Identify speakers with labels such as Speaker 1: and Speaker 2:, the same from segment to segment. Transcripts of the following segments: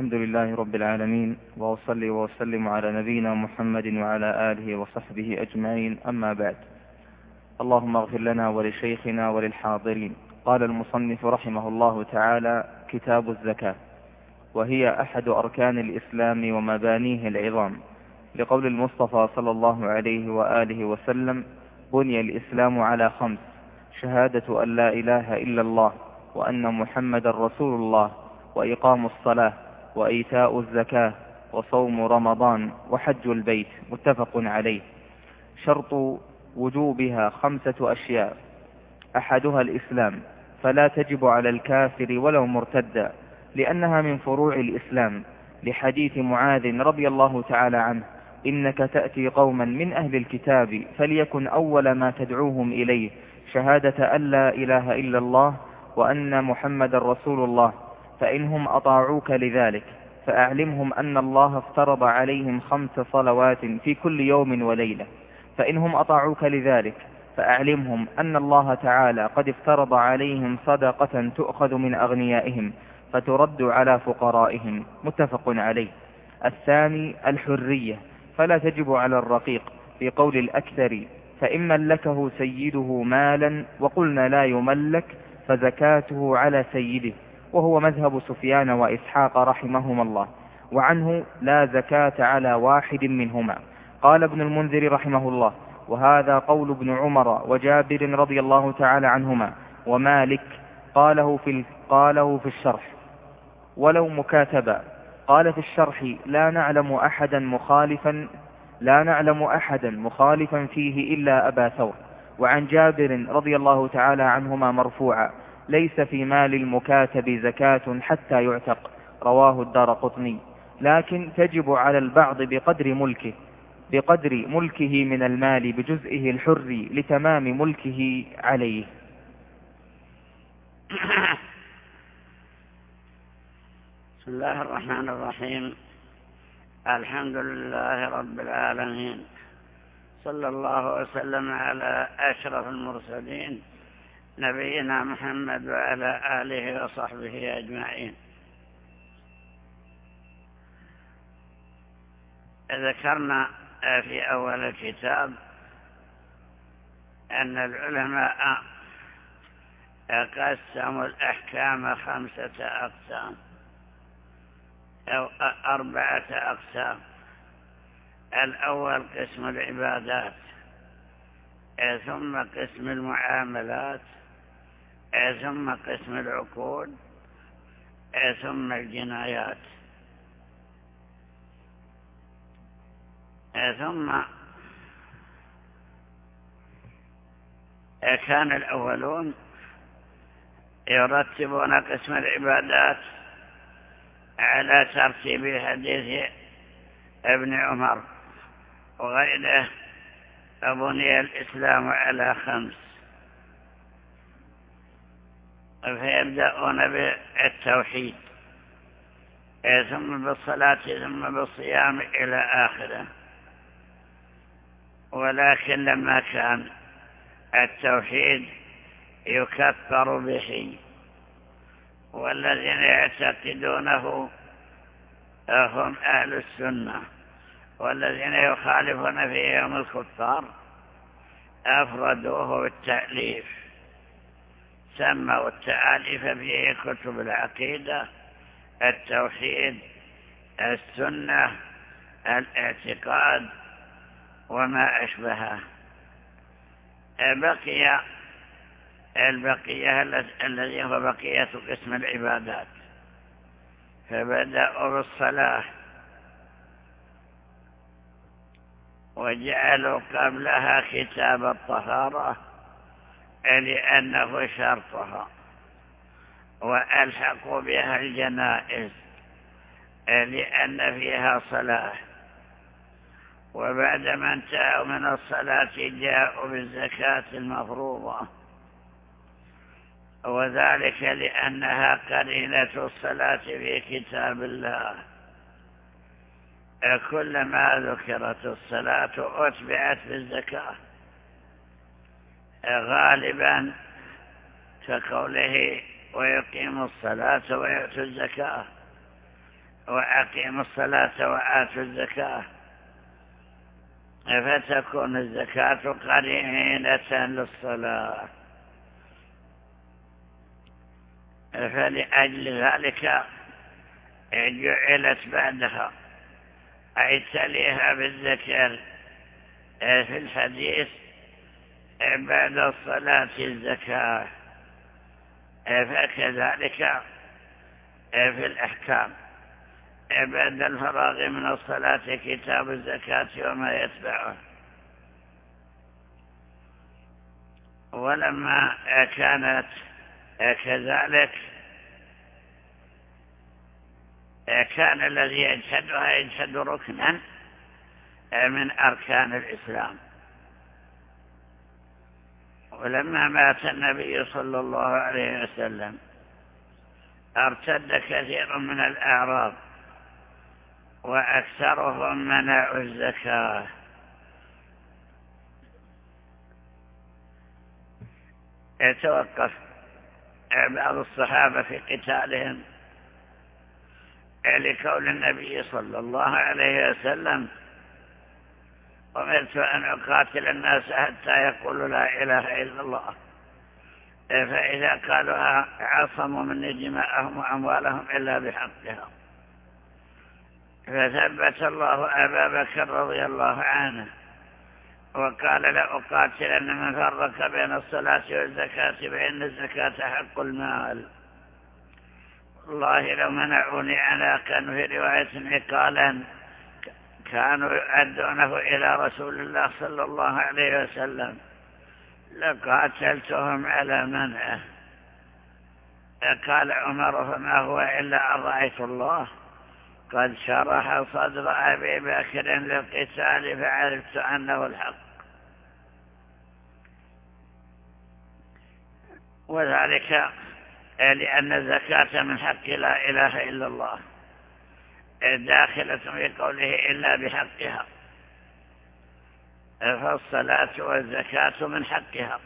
Speaker 1: الحمد لله رب العالمين وأصلي وأسلم على نبينا محمد وعلى آله وصحبه أجمعين أما بعد. اللهم اغفر لنا ولشيخنا وللحاضرين. قال المصنف رحمه الله تعالى كتاب الزكاة وهي أحد أركان الإسلام ومبانيه العظام. لقول المصطفى صلى الله عليه وآله وسلم بني الإسلام على خمس شهادة أن لا إله إلا الله وأن محمد رسول الله وإقام الصلاة وإيتاء الزكاة وصوم رمضان وحج البيت متفق عليه. شرط وجوبها خمسة أشياء. أحدها الإسلام فلا تجب على الكافر ولو مرتدا لأنها من فروع الإسلام. لحديث معاذ رضي الله تعالى عنه إنك تأتي قوما من أهل الكتاب فليكن أول ما تدعوهم إليه شهادة أن لا إله إلا الله وأن محمد رسول الله. فإنهم أطاعوك لذلك فأعلمهم أن الله افترض عليهم خمس صلوات في كل يوم وليلة. فإنهم أطاعوك لذلك فأعلمهم أن الله تعالى قد افترض عليهم صدقة تؤخذ من أغنيائهم فترد على فقرائهم. متفق عليه. الثاني الحرية. فلا تجب على الرقيق في قول الأكثر فإن ملكه سيده مالا وقلنا لا يملك فزكاته على سيده. وهو مذهب سفيان وإسحاق رحمهما الله وعنه لا زكاة على واحد منهما. قال ابن المنذر رحمه الله وهذا قول ابن عمر وجابر رضي الله تعالى عنهما ومالك قاله في قاله في الشرح. ولو مكاتبا قال في الشرح لا نعلم أحدا مخالفا لا نعلم أحدا مخالفا فيه إلا أبا ثور. وعن جابر رضي الله تعالى عنهما مرفوعا ليس في مال المكاتب زكاة حتى يعتق. رواه الدار قطني. لكن تجب على البعض بقدر ملكه بقدر ملكه من المال بجزئه الحر لتمام ملكه عليه.
Speaker 2: بسم الله الرحمن الرحيم. الحمد لله رب العالمين. صلى الله وسلم على أشرف المرسلين. نبينا محمد وعلى آله وصحبه أجمعين. ذكرنا في أول الكتاب أن العلماء قسموا الأحكام خمسة أقسام أو أربعة أقسام. الأول قسم العبادات ثم قسم المعاملات ثم قسم العقود ثم الجنايات ثم كان الأولون يرتبون قسم العبادات على ترتيب حديث ابن عمر وغيره أبني الإسلام على خمس. فيبدأون بالتوحيد ثم بالصلاة ثم بالصيام إلى آخره. ولكن لما كان التوحيد يكفر به والذين يعتقدونه هم أهل السنة والذين يخالفون فيهم الكفار أفردوه بالتأليف. سموا التآليف فيه كتب العقيدة التوحيد السنة الاعتقاد وما أشبهه. بقي البقية الذي هو بقية قسم العبادات. فبدأوا بالصلاة. وجعلوا قبلها كتاب الطهارة. لأنه شرطها. وألحقوا بها الجنائز لأن فيها صلاة وبعدما انتهوا من الصلاة جاءوا بالزكاة المفروضة. وذلك لأنها قرينة الصلاة في كتاب الله. كلما ذكرت الصلاة أتبعت بالزكاة. غالبا كقوله ويقيم الصلاة ويؤتي الزكاة وأقيموا الصلاة وآتوا الزكاة. فتكون الزكاة قرينة للصلاة؟ فلأجل ذلك جعلت بعدها. أي تليها بالذكر في الحديث بعد الصلاة الزكاة فكذلك في الأحكام. بعد الفراغ من الصلاة كتاب الزكاة وما يتبعه. ولما كانت كذلك كان الذي يجحدها يجحد ركنا من أركان الإسلام. ولما مات النبي صلى الله عليه وسلم ارتد كثير من الأعراب وأكثرهم منعوا الزكاة. يتوقف بعض الصحابة في قتالهم لكون النبي صلى الله عليه وسلم أمرت أن أقاتل الناس حتى يقولوا لا إله إلا الله. فإذا قالوا عصموا مني دماءهم وأموالهم إلا بحقها. فثبت الله أبا بكر رضي الله عنه وقال لأقاتلن من فرق بين الصلاة والزكاة فإن الزكاة حق المال. والله لو منعوني كانوا في رواية عقالا كانوا يؤدونه إلى رسول الله صلى الله عليه وسلم. لقاتلتهم على منعه. قال عمر فما هو إلا أن رأيت الله؟ قد شرح صدر أبي بكر للقتال فعرفت أنه الحق. وذلك لأن الزكاة من حق لا إله إلا الله. داخلة في قوله إلا بحقها. فالصلاة والزكاة من حقها.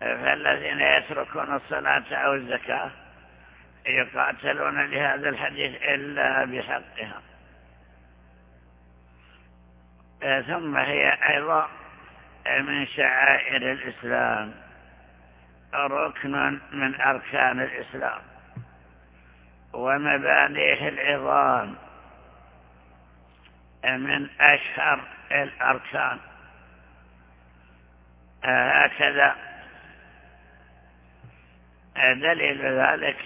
Speaker 2: فالذين يتركون الصلاة أو الزكاة يقاتلون لهذا الحديث إلا بحقها. ثم هي أيضا من شعائر الإسلام. ركن من أركان الإسلام. ومبانيه العظام من أشهر الأركان. هكذا. دليل ذلك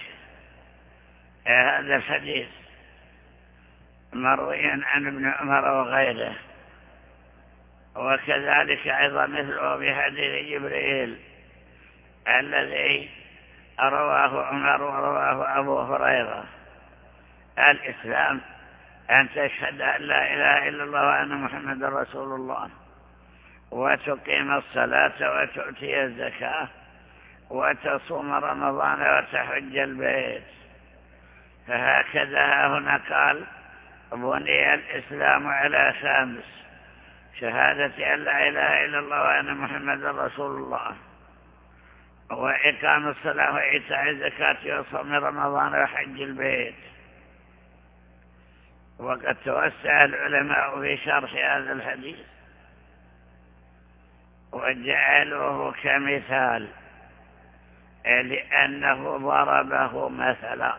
Speaker 2: هذا الحديث. مروي عن ابن عمر وغيره. وكذلك أيضا مثله بحديث جبريل الذي رواه عمر ورواه أبو هريرة. الإسلام أن تشهد أن لا إله إلا الله وأن محمد رسول الله. وتقيم الصلاة وتؤتي الزكاة وتصوم رمضان وتحج البيت. فهكذا هنا قال بني الإسلام على خامس شهادة أن لا إله إلا الله وأن محمد رسول الله. وإقام الصلاة وإيتاء الزكاة وصوم رمضان وحج البيت. وقد توسع العلماء في شرح هذا الحديث وجعلوه كمثال لأنه ضربه مثلا.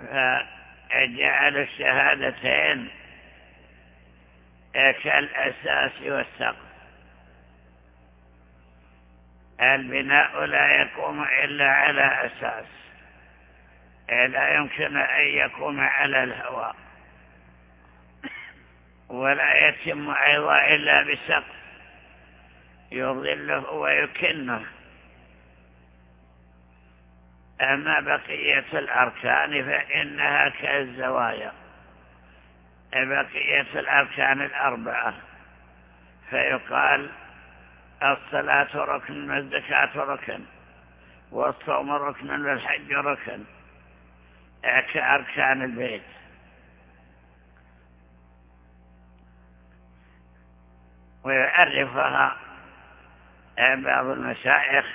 Speaker 2: فجعل الشهادتين كالأساس والسقف. البناء لا يقوم إلا على أساس لا يمكن أن يقوم على الهواء ولا يتم أيضا إلا بسقف يظله ويكنه. أما بقية الأركان فإنها كالزوايا بقية الأركان الأربعة فيقال الصلاة ركن والزكاة ركن والصوم ركن والحج ركن. كأركان البيت؟ ويعرفها بعض المشايخ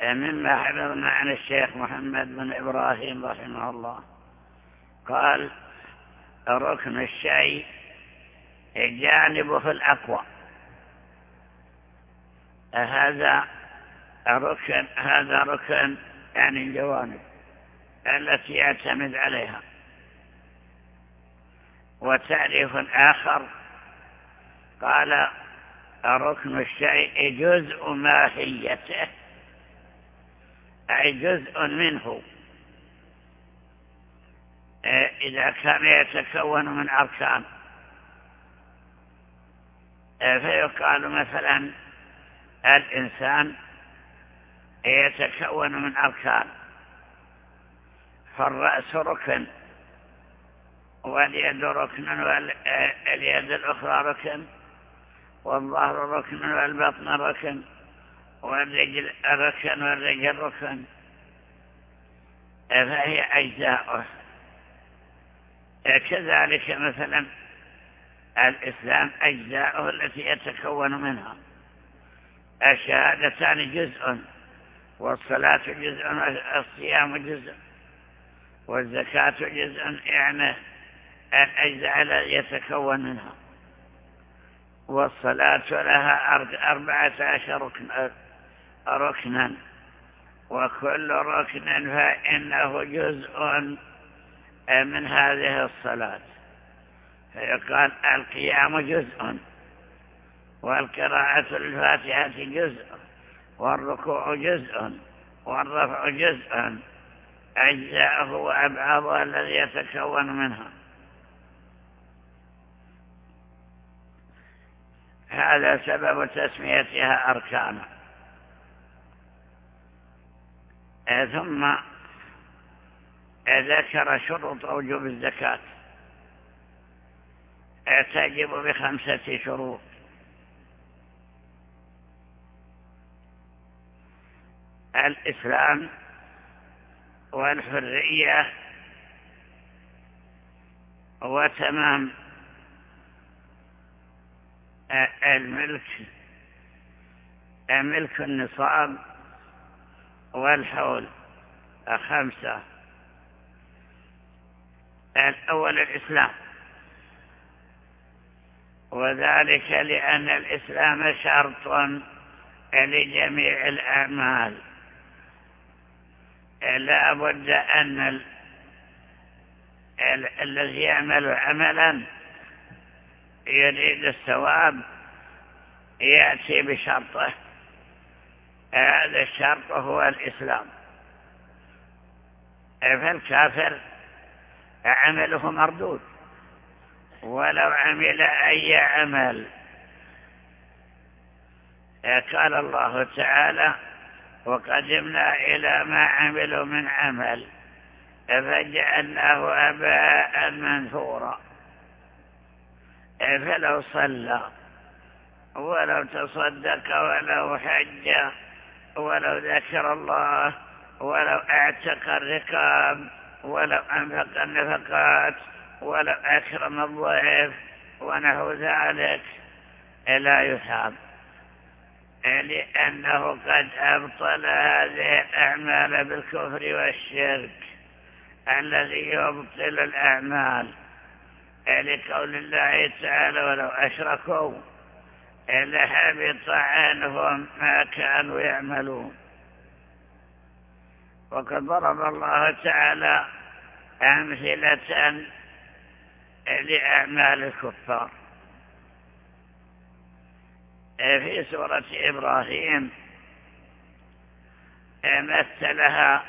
Speaker 2: مما حفظنا عن الشيخ محمد بن إبراهيم رحمه الله. قال ركن الشيء جانبه الأقوى. هذا ركن هذا ركن يعني الجوانب التي يعتمد عليها. وتعريف آخر قال ركن الشيء جزء ماهيته أي جزء منه. إذا كان يتكون من أركان فيقال مثلا الإنسان يتكون من أركان فالرأس ركن واليد ركن واليد الأخرى ركن والظهر ركن والبطن ركن والرجل ركن والرجل ركن. فهي أجزاؤه كذلك مثلا الإسلام أجزاؤه التي يتكون منها. الشهادتان جزء والصلاة جزء والصيام جزء والزكاة جزء يعني الأجزاء يتكون منها. والصلاة لها أربعة عشر ركنا. وكل ركن فإنه جزء من هذه الصلاة. فيقال القيام جزء والقراءة الفاتحة جزء والركوع جزء والرفع جزء. أجزاءه وأبعاضه الذي يتكون منها. هذا سبب تسميتها أركانا. ثم ذكر شروط وجوب الزكاة. تجب بخمسة شروط. الإسلام والحرية وتمام الملك ملك النصاب والحول. خمسة الأول الإسلام. وذلك لأن الإسلام شرط لجميع الأعمال. لا بد أن الذي يعمل عملا يريد الثواب يأتي بشرطه. هذا الشرط هو الإسلام. فالكافر عمله مردود. ولو عمل أي عمل. قال الله تعالى وقدمنا إلى ما عملوا من عمل فجعلناه أباء منثورا. فلو صلى ولو تصدق ولو حج ولو ذكر الله ولو اعتق الرقاب ولو أنفق النفقات ولو أكرم الضيف ونحو ذلك لا يثاب لأنه قد أبطل هذه الأعمال بالكفر والشرك الذي يبطل الأعمال. لقول الله تعالى ولو أشركوا لحبط عنهم ما كانوا يعملون. وقد ضرب الله تعالى أمثلة لأعمال الكفار. في سورة إبراهيم. مثلها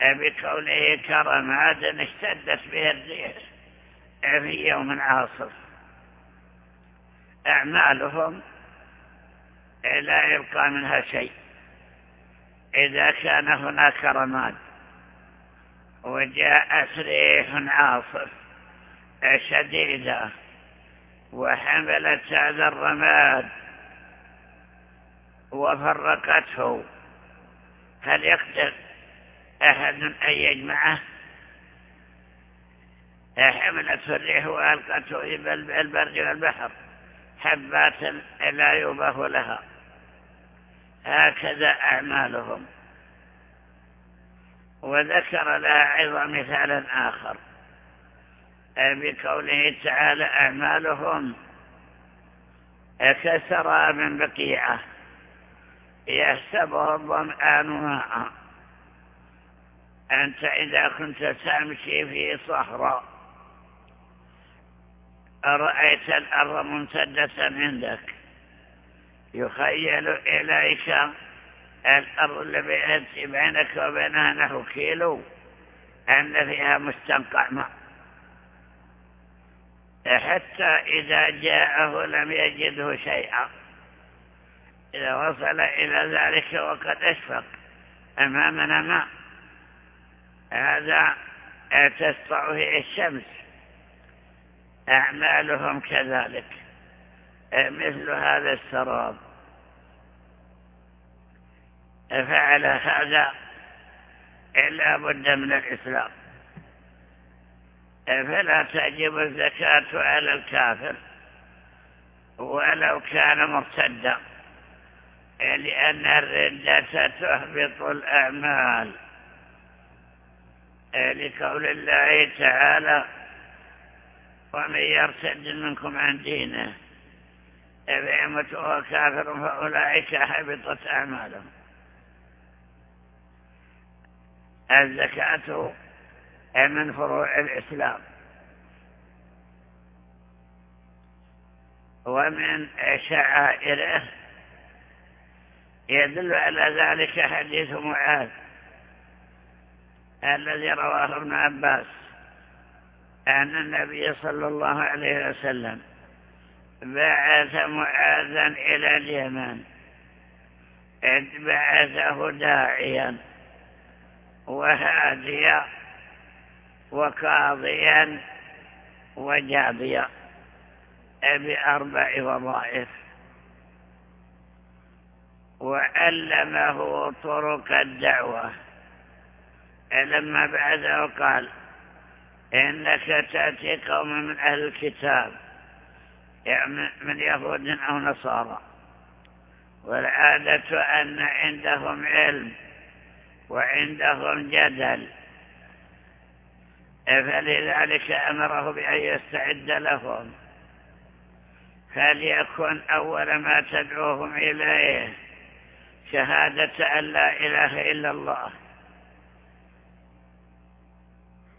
Speaker 2: بقوله كرماد اشتدت به الريح في يوم عاصف أعمالهم لا يبقى منها شيء. إذا كان هناك رماد وجاءت ريح عاصف شديدة وحملت هذا الرماد وفرقته. هل يقدر أحد أن يجمعه؟ حملته الريح وألقته في البرد والبحر. حبات لا يباه لها. هكذا أعمالهم. وذكر لها أيضا مثالا آخر. بقوله تعالى أعمالهم كسرى من بقيعة. يحسبه الظمآن ماء أنت إذا كنت تمشي في صحراء أرأيت الأرض ممتدة عندك؟ يخيل إليك الأرض التي بينك وبينها نحو كيلو أن فيها مستنقع ماء حتى إذا جاءه لم يجده شيئا. إذا وصل إلى ذلك وقد أشفق. أمامنا ماء هذا تسطع فيه الشمس. أعمالهم كذلك. مثل هذا السراب. فعل هذا إلا بد من الإسلام. فلا تجب الزكاة على الكافر. ولو كان مرتدا. لأن الردة تحبط الأعمال. لقول الله تعالى ومن يرتد منكم عن دينه فيمت وهو كافر فأولئك حبطت أعمالهم. الزكاة من فروع الإسلام. ومن شعائره يدل على ذلك حديث معاذ الذي رواه ابن عباس أن النبي صلى الله عليه وسلم بعث معاذا إلى اليمن. بعثه داعيا وهاديا وقاضيا وجابيا بأربع وظائف. وعلمه طرق الدعوة. لما بعده قال إنك تأتي قوم من أهل الكتاب يعني من يهود أو نصارى. والعادة أن عندهم علم وعندهم جدل. فلذلك أمره بأن يستعد لهم. فليكن أول ما تدعوهم إليه. شهادة أن لا إله إلا الله.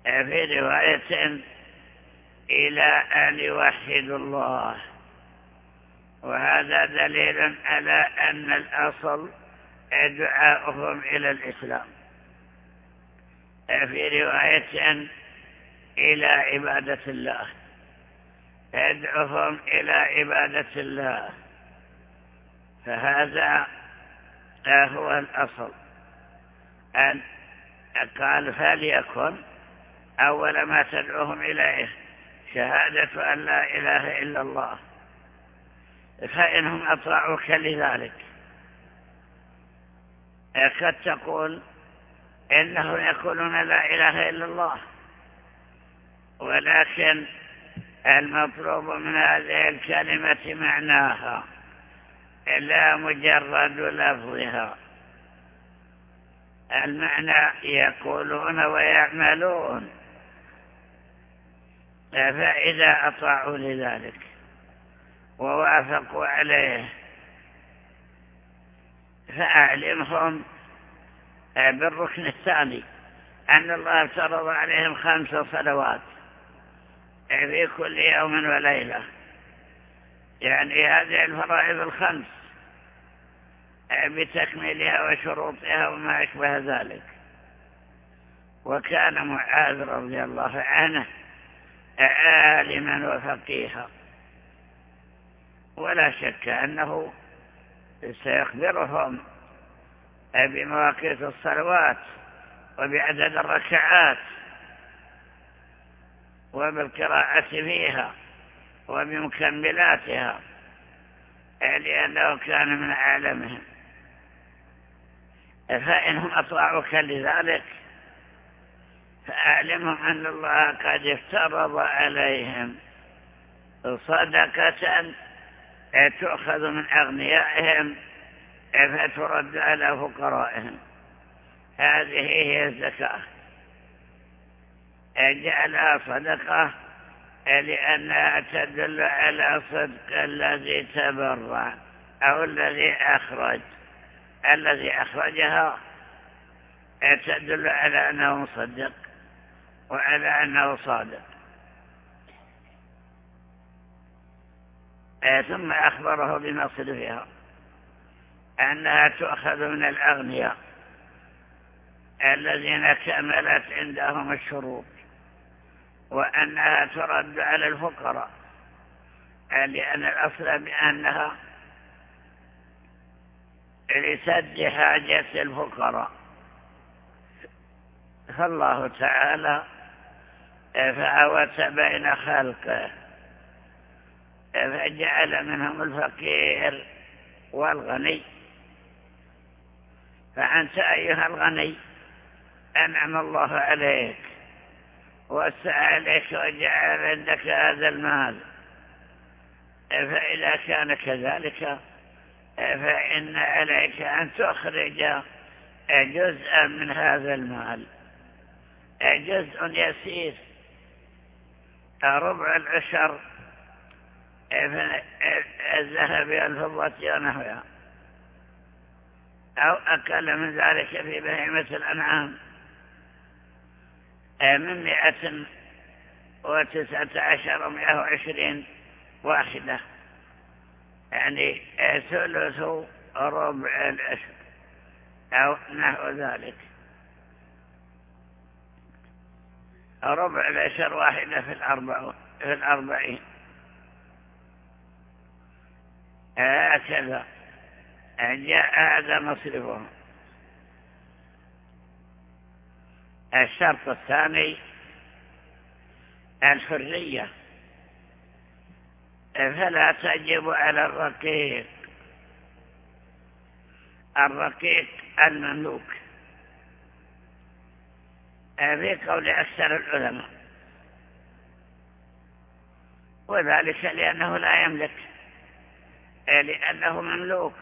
Speaker 2: في رواية إلى أن يوحدوا الله. وهذا دليل على أن الأصل دعاؤهم إلى الإسلام. في رواية إلى عبادة الله. يدعوهم إلى عبادة الله. فهذا هو الأصل. أن قال فليكن أول ما تدعوهم إليه شهادة أن لا إله إلا الله. فإنهم أطاعوك لذلك. قد تقول إنهم يقولون لا إله إلا الله. ولكن المطلوب من هذه الكلمة معناها. لا مجرد لفظها. المعنى يقولون ويعملون. فإذا أطاعوا لذلك. ووافقوا عليه. فأعلمهم بالركن الثاني. أن الله افترض عليهم خمس صلوات. في كل يوم وليلة. يعني هذه الفرائض الخمس بتكميلها وشروطها وما أشبه ذلك. وكان معاذ رضي الله عنه عالما وفقيها. ولا شك أنه سيخبرهم بمواقيت الصلوات وبعدد الركعات وبالقراءة فيها. وبمكملاتها لأنه كان من عالمهم. فإنهم أطاعوك لذلك فأعلمهم أن الله قد افترض عليهم صدقة تؤخذ من أغنيائهم فترد على فقرائهم. هذه هي الزكاة. جعلها صدقة لأنها تدل على صدق الذي تبرع أو الذي أخرج. الذي أخرجها تدل على أنه مصدق وعلى أنه صادق. ثم أخبره بمصرفها أنها تؤخذ من الأغنياء الذين كملت عندهم الشروط. وأنها ترد على الفقراء. لأن الأصل بأنها لسد حاجة الفقراء. فالله تعالى فعوت بين خلقه فجعل منهم الفقير والغني. فأنت أيها الغني أنعم الله عليك. وسع عليك وجعل عندك هذا المال؟ فإذا كان كذلك فإن عليك أن تخرج جزءا من هذا المال. جزء يسير. ربع العشر الذهب والفضة ونحوها. أو أقل من ذلك في بهيمة الأنعام. من مئة وتسعة عشر ومئة وعشرين واحدة. يعني ثلث ربع العشر أو نحو ذلك. ربع العشر واحدة في الأربع في الأربعين. هكذا. جاء هذا مصرفه الشرط الثاني الحرية. فلا تجب على الرقيق الرقيق المملوك. في قول أكثر العلماء وذلك لأنه لا يملك لأنه مملوك.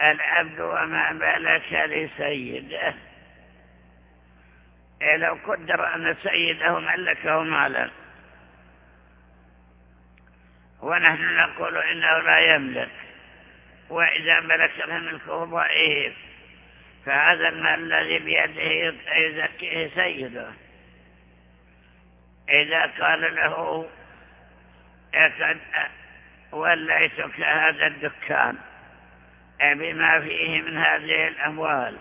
Speaker 2: العبد وما ملك لسيده لو قدر أن سيده ملكه مالا. ونحن نقول إنه لا يملك. وإذا ملك فملكه ضعيف فهذا المال الذي بيده يزكيه سيده. إذا قال له وليتك هذا الدكان. بما فيه من هذه الأموال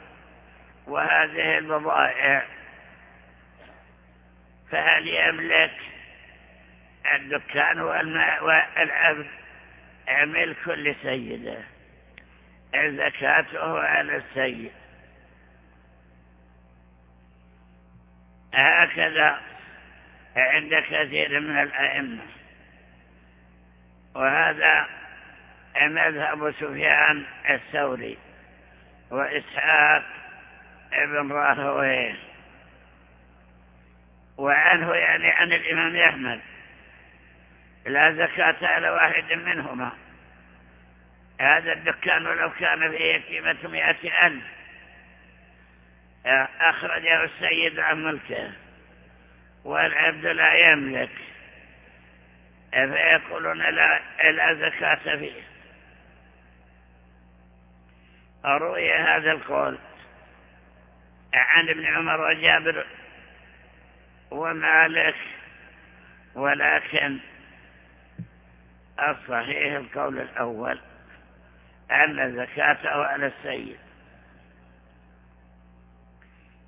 Speaker 2: وهذه البضائع. فهل يملك الدكان والماء والعبد ملك لسيده زكاته على السيد. هكذا عند كثير من الأئمة. وهذا مذهب سفيان الثوري وإسحاق ابن راهويه. وعنه يعني عن الإمام أحمد. لا زكاة على واحد منهما. هذا الدكان ولو كان فيه قيمة مئة ألف. أخرجه السيد عن ملكه. والعبد لا يملك. فيقولون لا, لا زكاة فيه. روي هذا القول. عن ابن عمر وجابر ومالك ولكن الصحيح القول الأول أن زكاته على السيد.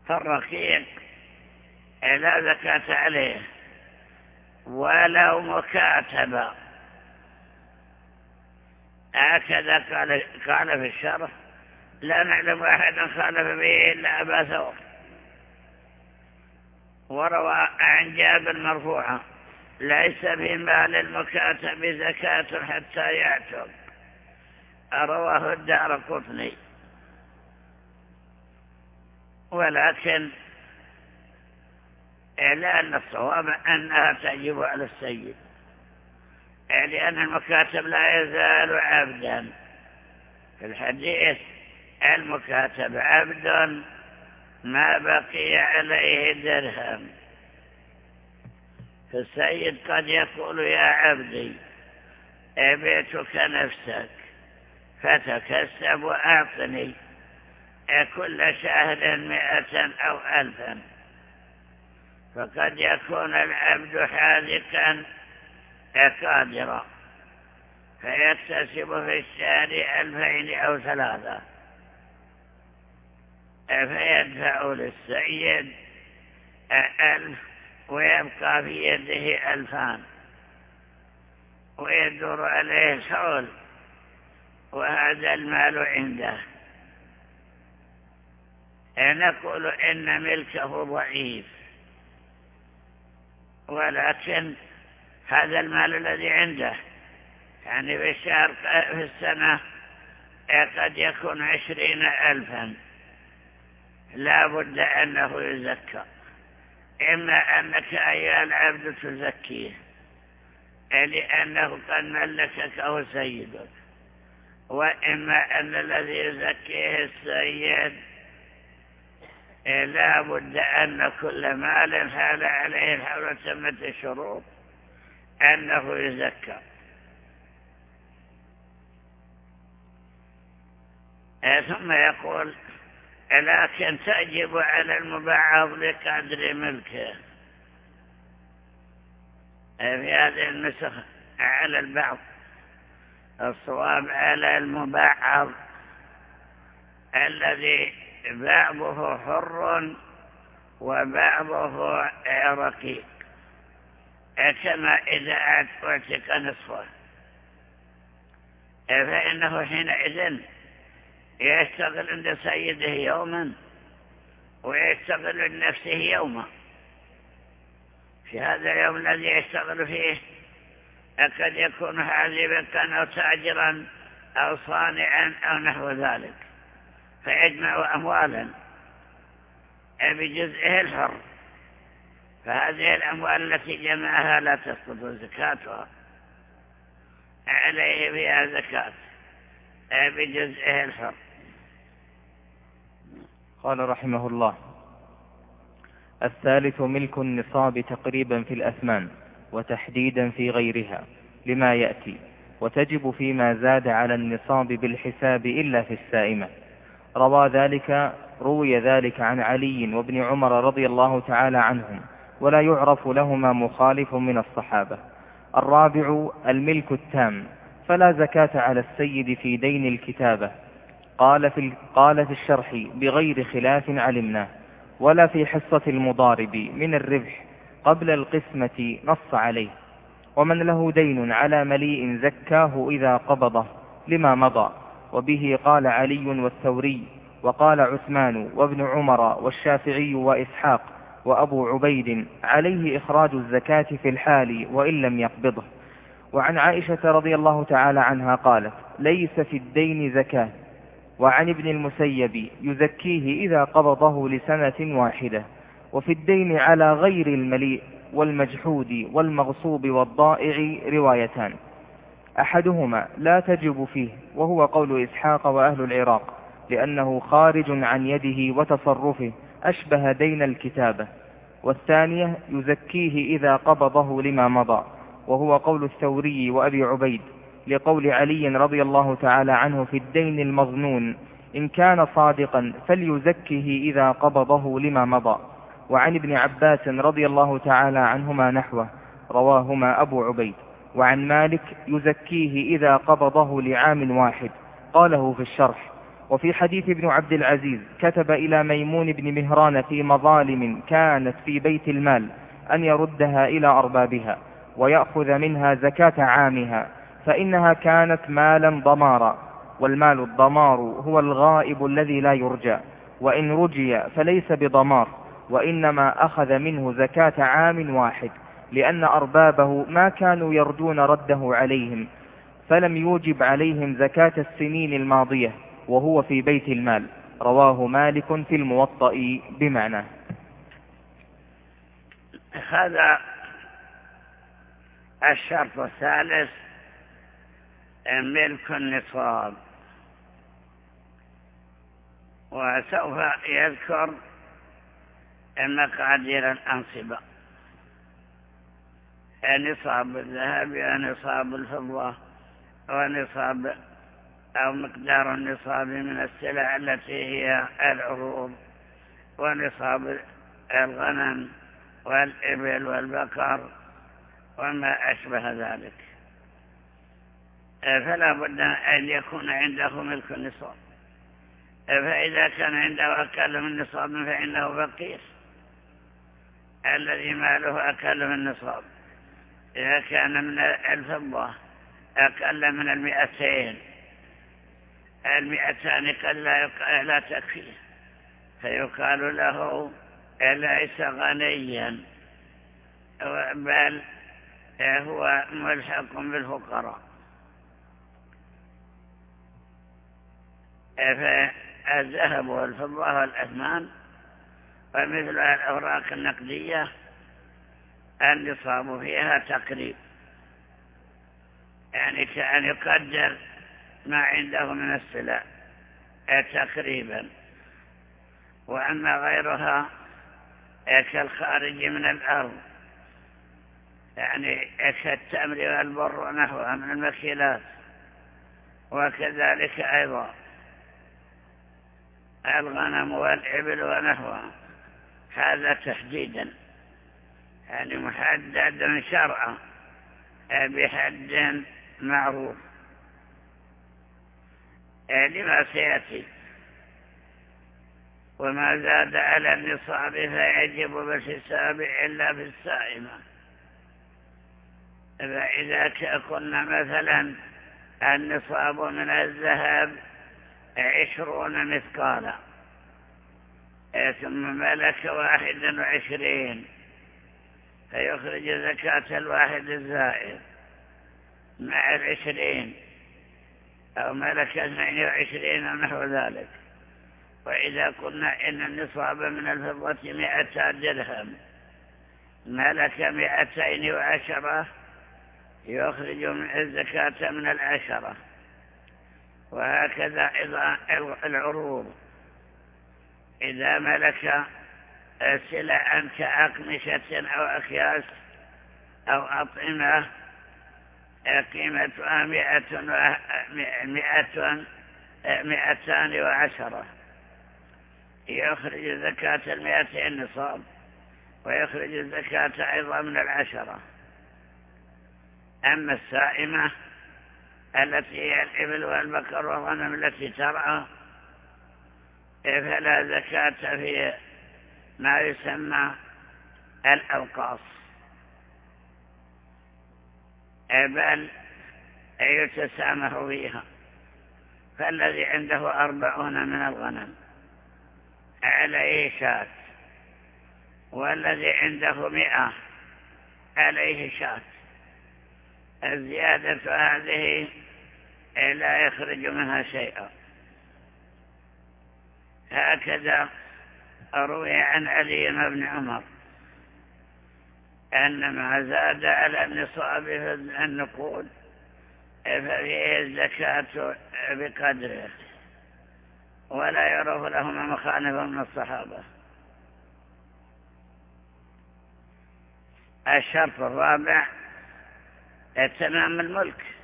Speaker 2: فالرقيق لا زكاة عليه ولو مكاتبة. هكذا قال, في الشرح لا نعلم أحدا خالف به إلا أبا ثور. وروى عن جابر مرفوعا ليس في مال المكاتب زكاة حتى يعتق. رواه الدار قطني. ولكن لأن الصواب أنها تجب على السيد لأن المكاتب لا يزال عبدا. في الحديث المكاتب عبد ما بقي عليه درهم. فالسيد قد يقول يا عبدي أبيتك نفسك فتكسب وأعطني كل شهر مئة أو ألفا. فقد يكون العبد حاذقا قادرا فيكتسب في الشهر ألفين أو ثلاثة. فيدفع للسيد ألف ويبقى في يده ألفان. ويدور عليه الحول وهذا المال عنده. نقول إن ملكه ضعيف. ولكن هذا المال الذي عنده يعني في في السنة قد يكون عشرين ألفا. لا بد أنه يزكى. إما أنك أيها العبد تزكيه لأنه قد ملكك سيدك. وإما أن الذي يزكيه السيد لا بد أن كل مال حال عليه الحول تمت الشروط أنه يزكى. ثم يقول لكن تجب على المبعض بقدر ملكه. في هذه النسخ على البعض؟ الصواب على المبعض الذي بعضه حر وبعضه رقيق. كما إذا اعتق نصفه. فإنه حينئذ يشتغل عند سيده يوما ويشتغل لنفسه يوما. في هذا اليوم الذي يشتغل فيه قد يكون حاذبا أو تاجرا أو صانعا أو نحو ذلك. فيجمع أموالا بجزئه الحر. فهذه الأموال التي جمعها لا تسقط زكاتها. عليه فيها زكاة بجزئه الحر.
Speaker 1: قال رحمه الله الثالث ملك النصاب تقريبا في الأثمان وتحديدا في غيرها لما يأتي وتجب فيما زاد على النصاب بالحساب إلا في السائمة. روى ذلك روي ذلك عن علي وابن عمر رضي الله تعالى عنهم ولا يعرف لهما مخالف من الصحابة. الرابع الملك التام فلا زكاة على السيد في دين الكتابة قال في, قال في الشرح بغير خلاف علمناه ولا في حصة المضارب من الربح قبل القسمة نص عليه ومن له دين على مليء زكاه إذا قبضه لما مضى وبه قال علي والثوري وقال عثمان وابن عمر والشافعي وإسحاق وأبو عبيد عليه إخراج الزكاة في الحال وإن لم يقبضه. وعن عائشة رضي الله تعالى عنها قالت ليس في الدين زكاة وعن ابن المسيب يزكيه إذا قبضه لسنة واحدة وفي الدين على غير المليء والمجحود والمغصوب والضائع روايتان. أحدهما لا تجب فيه وهو قول إسحاق وأهل العراق لأنه خارج عن يده وتصرفه أشبه دين الكتابة. والثانية يزكيه إذا قبضه لما مضى وهو قول الثوري وأبي عبيد لقول علي رضي الله تعالى عنه في الدين المظنون إن كان صادقا فليزكه إذا قبضه لما مضى. وعن ابن عباس رضي الله تعالى عنهما نحوه رواهما أبو عبيد. وعن مالك يزكيه إذا قبضه لعام واحد. قاله في الشرح. وفي حديث ابن عبد العزيز كتب إلى ميمون بن مهران في مظالم كانت في بيت المال أن يردها إلى أربابها ويأخذ منها زكاة عامها. فإنها كانت مالا ضمارا والمال الضمار هو الغائب الذي لا يرجى. وإن رجي فليس بضمار وإنما أخذ منه زكاة عام واحد لأن أربابه ما كانوا يرجون رده عليهم فلم يوجب عليهم زكاة السنين الماضية وهو في بيت المال. رواه مالك في الموطأ بمعنى.
Speaker 2: هذا الشرط الثالث ملك النصاب. وسوف يذكر مقادير الأنصبة. نصاب الذهب ونصاب الفضة ونصاب أو مقدار النصاب من السلع التي هي العروض ونصاب الغنم والإبل والبقر وما أشبه ذلك. فلا بد أن يكون عنده ملك النصاب. فإذا كان عنده أقل من نصاب فإنه فقير. الذي ماله أقل من نصاب إذا كان من الفضة أقل من المئتين. المئتان قد لا, لا تكفيه فيقال له ليس غنيا؟ بل هو ملحق بالفقراء. فالذهب والفضة والأثمان ومثلها الأوراق النقدية النصاب فيها تقريب. يعني كأن يقدر ما عنده من السلع تقريبا. وأما غيرها كالخارج من الأرض. يعني كالتمر والبر ونحوها من المكيلات. وكذلك أيضا. الغنم والإبل ونحوها هذا تحديدا يعني محدد شرعا. بحد معروف. لما سيأتي. وما زاد على النصاب فيجب بالحساب إلا في السائمة فإذا كنا مثلا النصاب من الذهب عشرون مثقالا. ثم ملك واحد وعشرين فيخرج زكاة الواحد الزائد مع العشرين أو ملك اثنين وعشرين أو نحو ذلك. وإذا قلنا إن النصاب من الفضة مئة درهم ملك مئتين وعشرة يخرج الزكاة من العشرة. وهكذا العروض. إذا ملك سلعا كأقمشة أو أكياس أو أطعمة قيمتها مئة مئة مئتان وعشرة. يخرج زكاة المئتين نصاب ويخرج الزكاة أيضا من العشرة. أما السائمة التي هي الإبل والبكر والغنم التي ترعى. فلا زكاة في ما يسمى الأوقاص بل يتسامح فيها فالذي عنده أربعون من الغنم عليه شاة والذي عنده مئة عليه شاة. الزيادة هذه لا يخرج منها شيئا. هكذا أروي عن علي بن عمر أن ما زاد على النصاب في النقود ففيه الزكاة بقدره ولا يعرف لهما مخالفة من الصحابة. الشرط الرابع تمام الملك.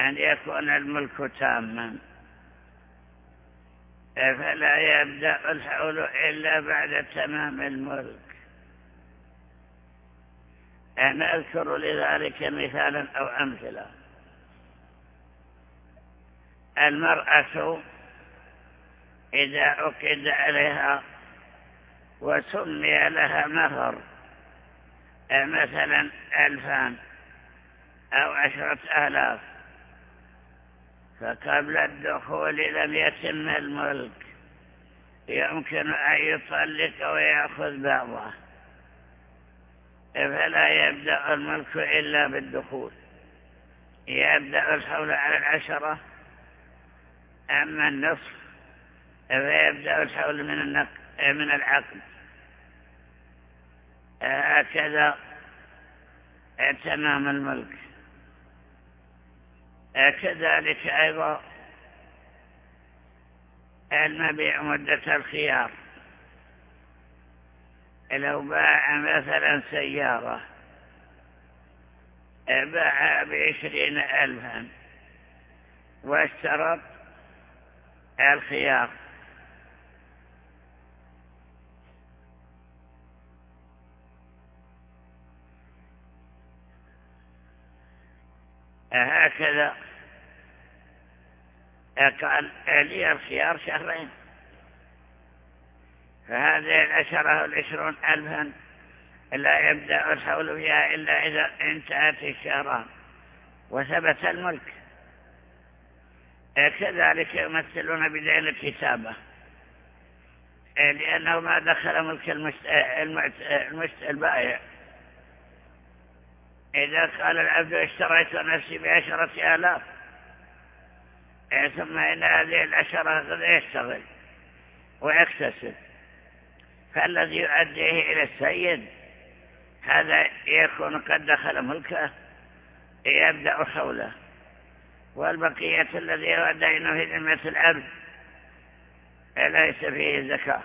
Speaker 2: أن يكون الملك تاما. فلا يبدأ الحول إلا بعد تمام الملك. أنا أذكر لذلك مثالا أو أمثلة. المرأة إذا عقد عليها وسمي لها مهر مثلا ألفان أو عشرة آلاف. فقبل الدخول لم يتم الملك. يمكن أن يطلق ويأخذ بعضه. فلا يبدأ الملك إلا بالدخول. يبدأ الحول على العشرة. أما النصف فيبدأ الحول من النق... من العقد. هكذا تمام الملك. كذلك أيضا المبيع مدة الخيار. لو باع مثلا سيارة باعها بعشرين ألفا واشترط الخيار. هكذا. قال لي الخيار شهرين. فهذه العشرة والعشرون ألفا لا يبدأ الحول فيها إلا إذا انتهت الشهران وثبت الملك. كذلك يمثلون بدين الكتابة لأنه ما دخل ملك المشت... المشت... البائع إذا قال العبد اشتريت نفسي بعشرة آلاف ثم إن هذه العشرة قد يشتغل ويكتسب. فالذي يؤديه إلى السيد هذا يكون قد دخل ملكه يبدأ حوله. والبقية الذي هو في ذمة العبد ليس فيه زكاة.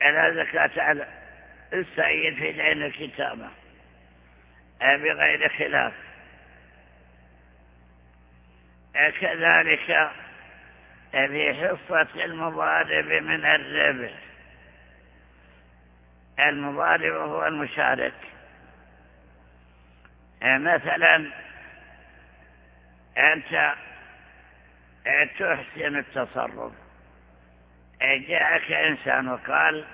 Speaker 2: لا زكاة على السيد في دين الكتابة. بغير خلاف. كذلك في حصة المضارب من الربح المضارب هو المشارك. مثلا أنت تحسن التصرف. جاءك إنسان وقال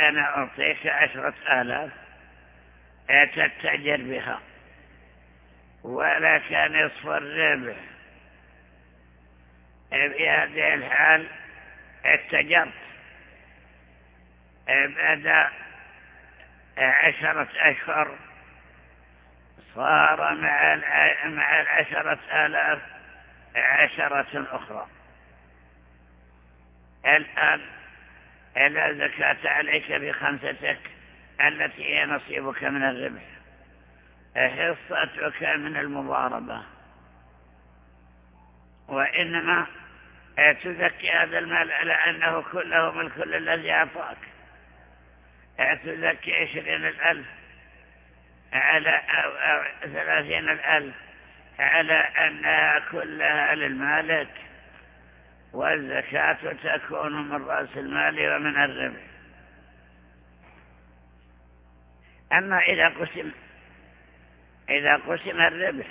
Speaker 2: أنا أعطيك عشرة آلاف تتجر بها ولك نصف الربح في هذه الحال اتجرت. بعد عشرة أشهر صار مع مع العشرة آلاف عشرة أخرى. الآن لا زكاة عليك بخمستك التي هي نصيبك من الربح. حصتك من المضاربة. وإنما تزكي هذا المال على أنه كله من كل الذي أعطاك. تزكي عشرين الألف على أو أو ثلاثين الألف على أنها كلها للمالك والزكاة تكون من رأس المال ومن الربح. أما إذا قسم إذا قسم الربح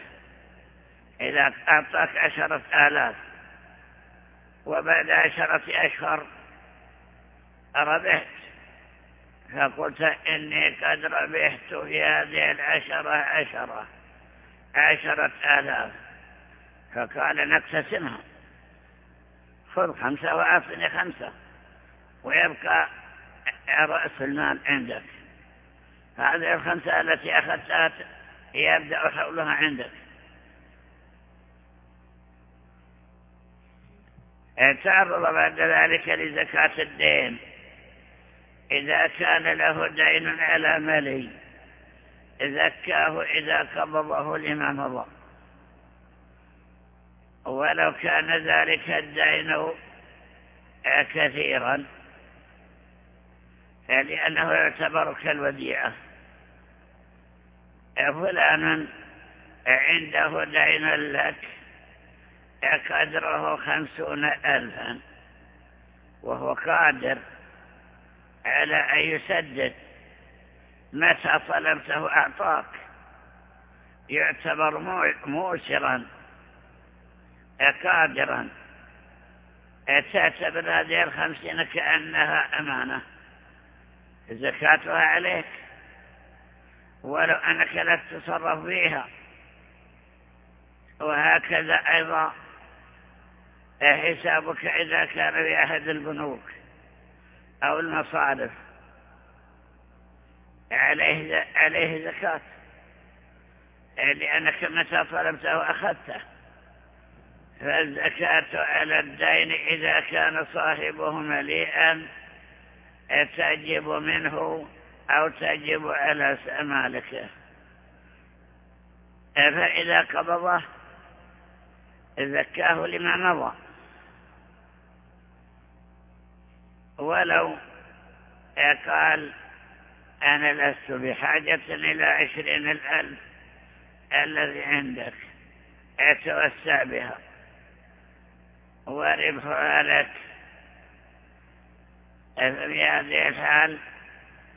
Speaker 2: إذا أعطاك عشرة آلاف وبعد عشرة أشهر ربحت فقلت إني قد ربحت في هذه العشرة عشرة عشرة آلاف. فقال نقتسمها. خذ خمسة وأعطني خمسة ويبقى رأس المال عندك. هذه الخمسة التي أخذتها يبدأ حولها عندك. تعرض بعد ذلك لزكاة الدين. إذا كان له دين على ملي زكاه إذا قبضه لما مضى. ولو كان ذلك الدين كثيرا لأنه يعتبر كالوديعة. فلان عنده دين لك قدره خمسون ألفا وهو قادر على أن يسدد متى طلبته أعطاك. يعتبر موسرا قادرا تعتبر هذه الخمسين كأنها أمانة. زكاتها عليك. ولو أنك لا تتصرف فيها. وهكذا أيضا حسابك إذا كان في أحد البنوك أو المصارف. عليه عليه زكاة. لأنك متى طلبته أخذته. فالزكاة على الدين إذا كان صاحبه مليئا تجب منه أو تجب على مالكه فإذا قبضه زكاه لما مضى. ولو قال أنا لست بحاجة إلى عشرين الألف الذي عندك أتوسع بها. وربحها لك في هذه الحال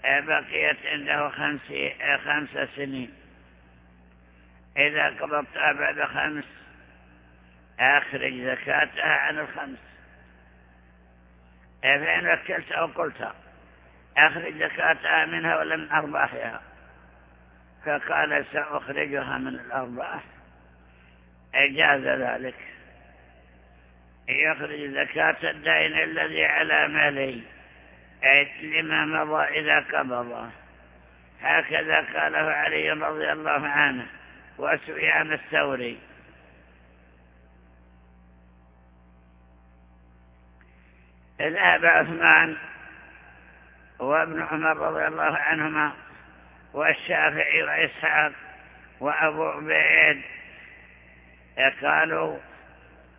Speaker 2: بقيت عنده خمس, خمس سنين. إذا قبضتها بعد خمس أخرج زكاتها عن الخمس فإن وكلت أو قلت؟ أخرج زكاتها منها ولا من أرباحها فقال سأخرجها من الأرباح. أجاز ذلك. يخرج زكاة الدين الذي على مالي. لما مضى إذا قبضه هكذا قاله علي رضي الله عنه وسفيان الثوري. ذهب عثمان وابن عمر رضي الله عنهما والشافعي وإسحاق وأبو عبيد قالوا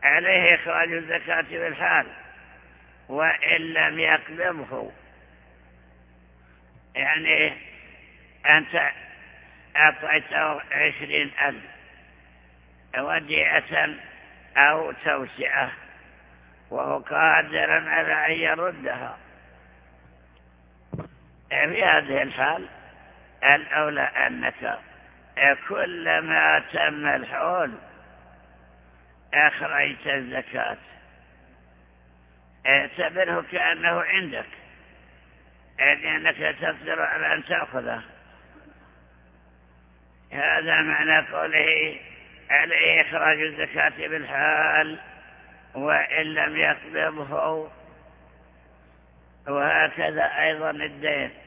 Speaker 2: عليه إخراج الزكاة بالحال وإن لم يقبضه يعني أنت أعطيته عشرين ألف وديعة أو توسعة وهو قادر على أن يردها. في هذه الحال الأولى أنك كلما تم الحول أخرجت الزكاة. اعتبره كأنه عندك. لأنك تقدر على أن تأخذه. هذا معنى قوله عليه إخراج الزكاة بالحال وإن لم يقبضه وهكذا أيضا الدين.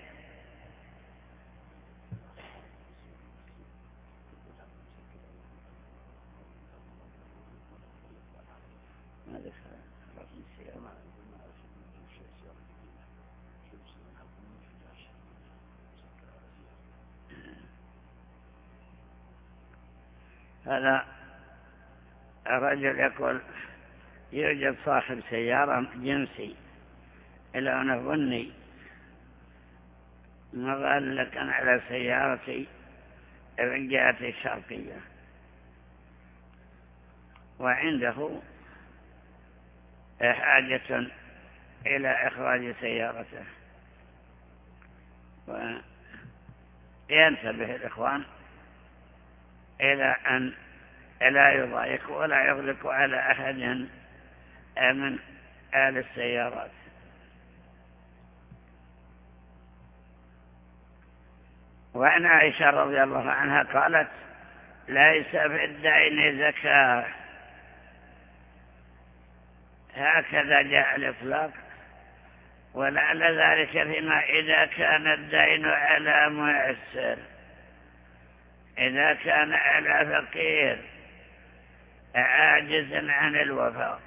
Speaker 2: هذا الرجل يقول يوجد صاحب سيارة جنسي إلى أن أظني مغلق على سيارتي جهة الشرقية. وعنده حاجة إلى إخراج سيارته. وينتبه الإخوان إلى أن لا يضايق ولا يغلق على أحد من آل السيارات. وعن عائشة رضي الله عنها قالت ليس في الدين زكاة. هكذا جاء الإطلاق. ولعل ذلك فيما إذا كان الدين على معسر إذا كان على فقير عاجز عن الوفاء.